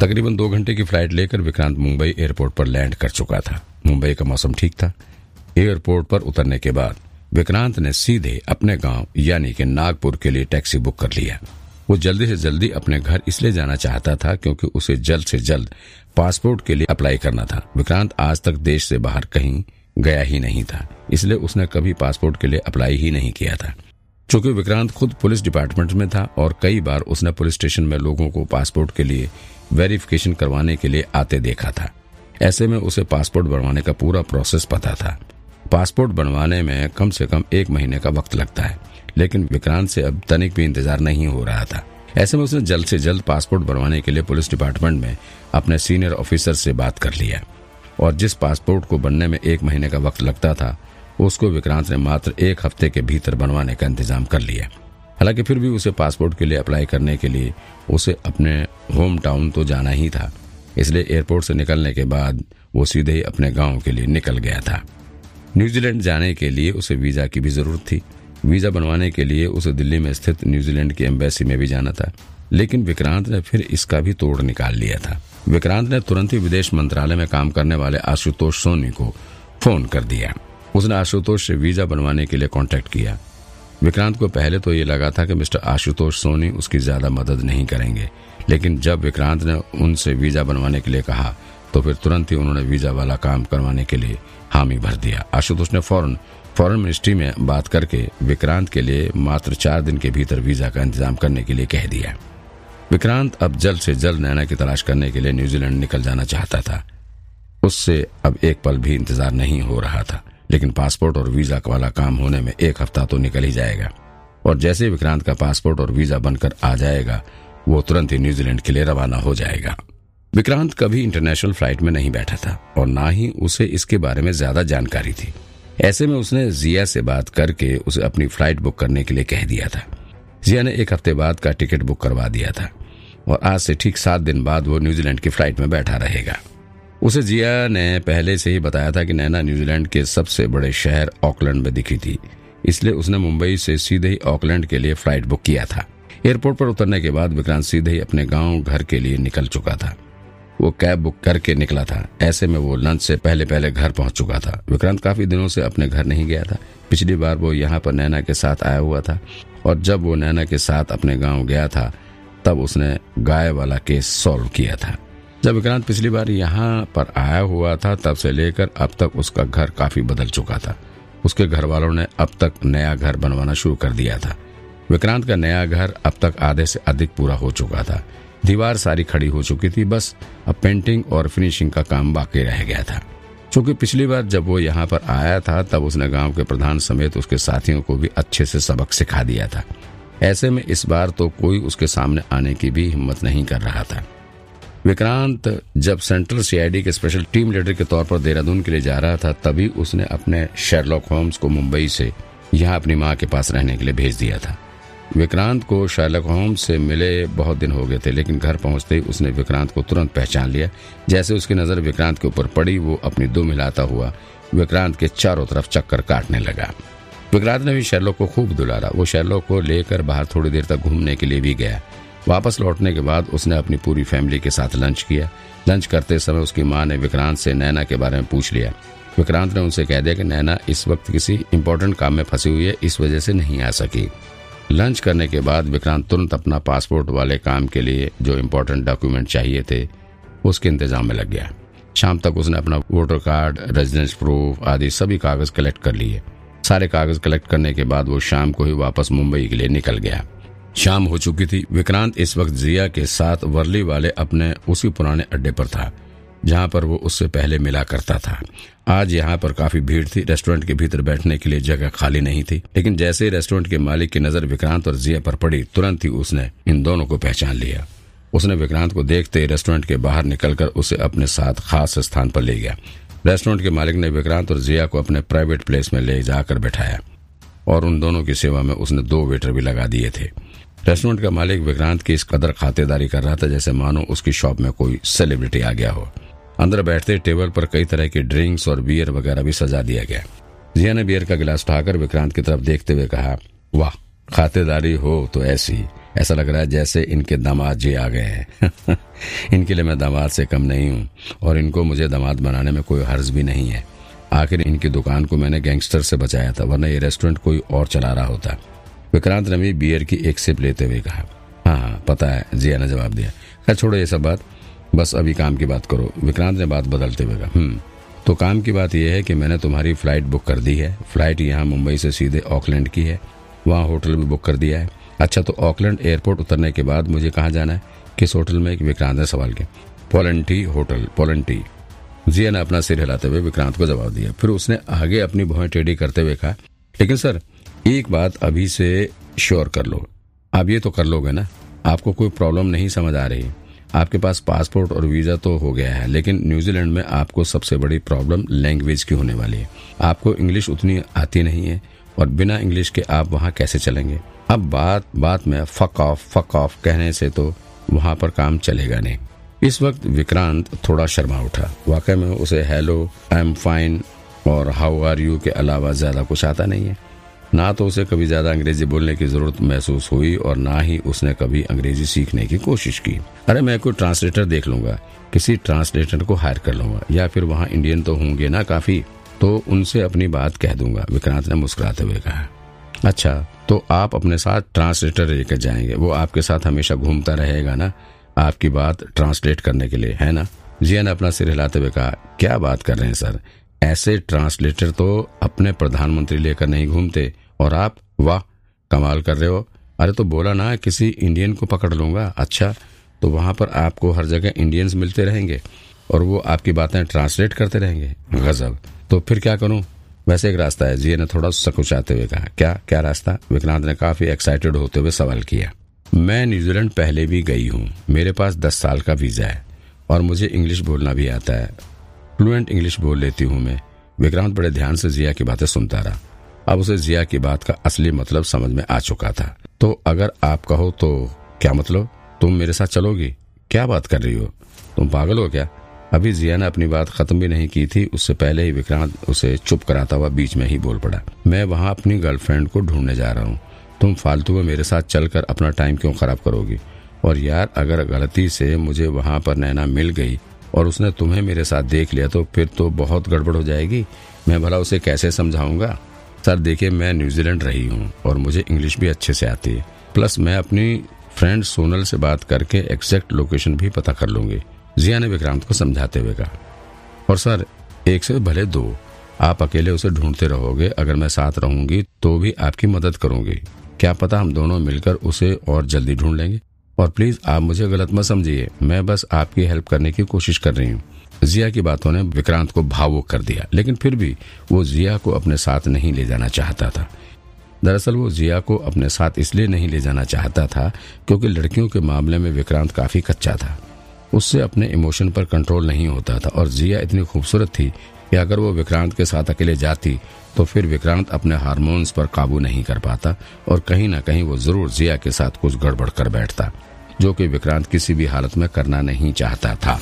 तकरीबन दो घंटे की फ़्लाइट लेकर विक्रांत मुंबई एयरपोर्ट पर लैंड कर चुका था। मुंबई का मौसम ठीक था। एयरपोर्ट पर उतरने के बाद विक्रांत ने सीधे अपने गाँव, यानी कि नागपुर के लिए टैक्सी बुक कर लिया। वो जल्दी से जल्दी अपने घर इसलिए जाना चाहता था क्योंकि उसे जल्द से जल्द पासपोर्ट के लिए अप्लाई करना था। विक्रांत आज तक देश से बाहर कहीं गया ही नहीं था, इसलिए उसने कभी पासपोर्ट के लिए अप्लाई ही नहीं किया था। चूँकि विक्रांत खुद पुलिस डिपार्टमेंट में था और कई बार उसने पुलिस स्टेशन में लोगों को पासपोर्ट के लिए वेरिफिकेशन करवाने के लिए आते देखा था। ऐसे में उसे पासपोर्ट बनवाने का पूरा प्रोसेस पता था। पासपोर्ट बनवाने में कम से कम एक महीने का वक्त लगता है, लेकिन विक्रांत से अब तनिक भी इंतज़ार नहीं हो रहा था। ऐसे में उसने जल्द से जल्द पासपोर्ट बनवाने के लिए पुलिस डिपार्टमेंट में अपने सीनियर ऑफिसर से बात कर लिया। और जिस पासपोर्ट को बनने में एक महीने का वक्त लगता था उसको विक्रांत ने मात्र एक हफ़्ते के भीतर बनवाने का इंतज़ाम कर लिया। हालाँकि फिर भी उसे पासपोर्ट के लिए अप्लाई करने के लिए उसे अपने होम टाउन तो जाना ही था। इसलिए एयरपोर्ट से निकलने के बाद वो सीधे ही अपने गाँव के लिए निकल गया था। न्यूजीलैंड जाने के लिए उसे वीज़ा की भी ज़रूरत थी। वीज़ा बनवाने के लिए उसे दिल्ली में स्थित न्यूजीलैंड की एम्बेसी में भी जाना था। लेकिन विक्रांत ने फिर इसका भी तोड़ निकाल लिया था। विक्रांत ने तुरंत ही विदेश मंत्रालय में काम करने वाले आशुतोष सोनी को फ़ोन कर दिया। उसने आशुतोष से वीज़ा बनवाने के लिए कांटेक्ट किया। विक्रांत को पहले तो ये लगा था कि मिस्टर आशुतोष सोनी उसकी ज़्यादा मदद नहीं करेंगे। लेकिन जब विक्रांत ने उनसे वीज़ा बनवाने के लिए कहा तो फिर तुरंत ही उन्होंने वीज़ा वाला काम करवाने के लिए हामी भर दिया। आशुतोष ने फ़ौरन, फॉरेन मिनिस्ट्री में बात करके विक्रांत के लिए मात्र चार दिन के भीतर वीज़ा का इंतज़ाम करने के लिए कह दिया। विक्रांत अब जल्द से जल्द नैना की तलाश करने के लिए न्यूजीलैंड निकल जाना चाहता था। उससे अब एक पल भी इंतज़ार नहीं हो रहा था। लेकिन पासपोर्ट और वीज़ा वाला काम होने में एक हफ़्ता तो निकल ही जाएगा। और जैसे विक्रांत का पासपोर्ट और वीज़ा बनकर आ जाएगा, वो तुरंत ही न्यूजीलैंड के लिए रवाना हो जाएगा। विक्रांत कभी इंटरनेशनल फ़्लाइट में नहीं बैठा था और ना ही उसे इसके बारे में ज़्यादा जानकारी थी। ऐसे में उसने जिया से बात करके उसे अपनी फ़्लाइट बुक करने के लिए कह दिया था। जिया ने एक हफ़्ते बाद का टिकट बुक करवा दिया था और आज से ठीक सात दिन बाद वो न्यूजीलैंड की फ़्लाइट में बैठा रहेगा। उसे जिया ने पहले से ही बताया था कि नैना न्यूजीलैंड के सबसे बड़े शहर ऑकलैंड में दिखी थी। इसलिए उसने मुंबई से सीधे ही ऑकलैंड के लिए फ़्लाइट बुक किया था। एयरपोर्ट पर उतरने के बाद विक्रांत सीधे ही अपने गाँव घर के लिए निकल चुका था। वो कैब बुक करके निकला था। ऐसे में वो लंच से पहले पहले घर पहुँच चुका था। विक्रांत काफ़ी दिनों से अपने घर नहीं गया था। पिछली बार वो यहाँ पर नैना के साथ आया हुआ था। और जब वो नैना के साथ अपने गाँव गया था, तब उसने गाय वाला केस सॉल्व किया था। जब विक्रांत पिछली बार यहाँ पर आया हुआ था, तब से लेकर अब तक उसका घर काफ़ी बदल चुका था। उसके घर वालों ने अब तक नया घर बनवाना शुरू कर दिया था। विक्रांत का नया घर अब तक आधे से अधिक पूरा हो चुका था। दीवार सारी खड़ी हो चुकी थी, बस अब पेंटिंग और फिनिशिंग का काम बाकी रह गया था। क्योंकि पिछली बार जब वो यहाँ पर आया था, तब उसने गाँव के प्रधान समेत उसके साथियों को भी अच्छे से सबक सिखा दिया था। ऐसे में इस बार तो कोई उसके सामने आने की भी हिम्मत नहीं कर रहा था। विक्रांत जब सेंट्रल सीआईडी के स्पेशल टीम लीडर के तौर पर देहरादून के लिए जा रहा था, तभी उसने अपने शेरलॉक होम्स को मुंबई से यहाँ अपनी माँ के पास रहने के लिए भेज दिया था। विक्रांत को शार्लक होम्स से मिले बहुत दिन हो गए थे, लेकिन घर पहुँचते ही उसने विक्रांत को तुरंत पहचान लिया। जैसे उसकी नज़र विक्रांत के ऊपर पड़ी, वो अपनी दो मिलाता हुआ विक्रांत के चारों तरफ़ चक्कर काटने लगा। विक्रांत ने भी शेरलॉक को खूब दुलारा। वो शेरलॉक को लेकर बाहर थोड़ी देर तक घूमने के लिए भी गया। वापस लौटने के बाद उसने अपनी पूरी फैमिली के साथ लंच किया। लंच करते समय उसकी माँ ने विक्रांत से नैना के बारे में पूछ लिया। विक्रांत ने उनसे कह दिया कि नैना, इस वक्त किसी इम्पोर्टेंट काम में फंसी हुई है, इस वजह से नहीं आ सकी। लंच करने के बाद विक्रांत तुरंत अपना पासपोर्ट वाले काम के लिए जो इम्पोर्टेंट डॉक्यूमेंट चाहिए थे, उसके इंतज़ाम में लग गया। शाम तक उसने अपना वोटर कार्ड रेजिडेंस प्रूफ आदि सभी कागज़ कलेक्ट कर लिए। सारे कागज़ कलेक्ट करने के बाद वो शाम को ही वापस मुंबई के लिए निकल गया। शाम हो चुकी थी। विक्रांत इस वक्त जिया के साथ वर्ली वाले अपने उसी पुराने अड्डे पर था, जहाँ पर वो उससे पहले मिला करता था। आज यहाँ पर काफ़ी भीड़ थी। रेस्टोरेंट के भीतर बैठने के लिए जगह खाली नहीं थी, लेकिन जैसे ही रेस्टोरेंट के मालिक की नज़र विक्रांत और जिया पर पड़ी, तुरंत ही उसने इन दोनों को पहचान लिया। उसने विक्रांत को देखते ही रेस्टोरेंट के बाहर निकलकर उसे अपने साथ खास स्थान पर ले गया। रेस्टोरेंट के मालिक ने विक्रांत और जिया को अपने प्राइवेट प्लेस में ले जाकर बैठाया, और उन दोनों की सेवा में उसने दो वेटर भी लगा दिए थे। रेस्टोरेंट का मालिक विक्रांत की इस कदर खातेदारी कर रहा था जैसे मानो उसकी शॉप में कोई सेलिब्रिटी आ गया हो। अंदर बैठते टेबल पर कई तरह की ड्रिंक्स और बियर वगैरह भी सजा दिया गया। जिया ने बियर का गिलास उठाकर विक्रांत की तरफ़ देखते हुए कहा, वाह खातेदारी हो तो ऐसी। ऐसा लग रहा है जैसे इनके दामाद जी आ गए हैं। इनके लिए मैं दामाद से कम नहीं हूँ और इनको मुझे दामाद बनाने में कोई हर्ज भी नहीं है। आखिर इनकी दुकान को मैंने गैंगस्टर से बचाया था, वरना ये रेस्टोरेंट कोई और चला रहा होता। विक्रांत ने भी बियर की एक सिप लेते हुए कहा हाँ हाँ पता है जिया ने जवाब दिया। खैर, छोड़ो ये सब बात। बस अभी काम की बात करो। विक्रांत ने बात बदलते हुए कहा हम्म तो काम की बात यह है कि मैंने तुम्हारी फ़्लाइट बुक कर दी है। फ़्लाइट यहाँ मुंबई से सीधे ऑकलैंड की है। वहाँ होटल भी बुक कर दिया है। अच्छा तो ऑकलैंड एयरपोर्ट उतरने के बाद मुझे कहाँ जाना है? किस होटल में? एक विक्रांत ने सवाल किया पोलेंटी होटल पोलेंटी जिया ने अपना सिर हिलाते हुए विक्रांत को जवाब दिया। फिर उसने आगे अपनी भौएँ टेढ़ी करते हुए कहा, लेकिन सर एक बात अभी से श्योर कर लो। आप ये तो कर लोगे ना। आपको कोई प्रॉब्लम नहीं समझ आ रही। आपके पास पासपोर्ट और वीज़ा तो हो गया है, लेकिन न्यूजीलैंड में आपको सबसे बड़ी प्रॉब्लम लैंग्वेज की होने वाली है। आपको इंग्लिश उतनी आती नहीं है और बिना इंग्लिश के आप वहाँ कैसे चलेंगे? अब बात बात में फक ऑफ़ फक ऑफ़ कहने से तो वहाँ पर काम चलेगा नहीं। इस वक्त विक्रांत थोड़ा शर्मा उठा। वाकई में उसे हेलो आई एम फाइन और हाउ आर यू के अलावा ज़्यादा कुछ आता नहीं है। ना तो उसे कभी ज़्यादा अंग्रेज़ी बोलने की ज़रूरत महसूस हुई और ना ही उसने कभी अंग्रेज़ी सीखने की कोशिश की। अरे मैं कोई ट्रांसलेटर देख लूँगा, किसी ट्रांसलेटर को हायर कर लूँगा, या फिर वहाँ इंडियन तो होंगे ना काफ़ी तो उनसे अपनी बात कह दूँगा, विक्रांत ने मुस्कुराते हुए कहा। अच्छा तो आप अपने साथ ट्रांसलेटर लेकर जाएँगे, वो आपके साथ हमेशा घूमता रहेगा ना? आपकी बात ट्रांसलेट करने के लिए, है ना? जिया ने अपना सिर हिलाते हुए कहा, क्या बात कर रहे हैं सर? ऐसे ट्रांसलेटर तो अपने प्रधानमंत्री लेकर नहीं घूमते, और आप, वाह, कमाल कर रहे हो। अरे तो बोला ना, किसी इंडियन को पकड़ लूँगा। अच्छा तो वहाँ पर आपको हर जगह इंडियंस मिलते रहेंगे, और वो आपकी बातें ट्रांसलेट करते रहेंगे। गजब। तो फिर क्या करूँ? वैसे एक रास्ता है जिया ने थोड़ा सकुचाते हुए कहा। क्या क्या रास्ता? विक्रांत ने काफ़ी एक्साइटेड होते हुए सवाल किया। मैं न्यूजीलैंड पहले भी गई हूँ। मेरे पास दस साल का वीज़ा है, और मुझे इंग्लिश बोलना भी आता है। फ्लुएंट इंग्लिश बोल लेती हूँ मैं। विक्रांत बड़े ध्यान से जिया की बातें सुनता रहा। अब उसे जिया की बात का असली मतलब समझ में आ चुका था। तो अगर आप कहो तो क्या मतलब? तुम मेरे साथ चलोगी? क्या बात कर रही हो? तुम पागल हो क्या? अभी जिया ने अपनी बात खत्म भी नहीं की थी। उससे पहले ही विक्रांत उसे चुप कराता हुआ बीच में ही बोल पड़ा। मैं वहाँ अपनी गर्लफ्रेंड को ढूँढने जा रहा हूँ। तुम फालतू में मेरे साथ चलकर अपना टाइम क्यों खराब करोगी? और यार, अगर गलती से मुझे वहाँ पर नैना मिल गई और उसने तुम्हें मेरे साथ देख लिया तो फिर तो बहुत गड़बड़ हो जाएगी। मैं भला उसे कैसे समझाऊँगा? सर, देखिए, मैं न्यूजीलैंड रही हूँ और मुझे इंग्लिश भी अच्छे से आती है। प्लस मैं अपनी फ्रेंड सोनल से बात करके एग्जैक्ट लोकेशन भी पता कर लूँगी। जिया ने विक्रांत को समझाते हुए कहा। और सर, एक से भले दो, आप अकेले उसे ढूंढते रहोगे, अगर मैं साथ रहूँगी तो भी आपकी मदद करूँगी। क्या पता हम दोनों मिलकर उसे और जल्दी ढूंढ लेंगे? और प्लीज़ आप मुझे गलत मत समझिए। मैं बस आपकी हेल्प करने की कोशिश कर रही हूँ। जिया की बातों ने विक्रांत को भावुक कर दिया, लेकिन फिर भी वो जिया को अपने साथ नहीं ले जाना चाहता था। दरअसल वो जिया को अपने साथ इसलिए नहीं ले जाना चाहता था क्योंकि लड़कियों के मामले में विक्रांत काफ़ी कच्चा था। उससे अपने इमोशन पर कंट्रोल नहीं होता था और जिया इतनी खूबसूरत थी कि अगर वो विक्रांत के साथ अकेले जाती तो फिर विक्रांत अपने हार्मोन्स पर काबू नहीं कर पाता और कहीं ना कहीं वो ज़रूर जिया के साथ कुछ गड़बड़ कर बैठता। जो कि विक्रांत किसी भी हालत में करना नहीं चाहता था।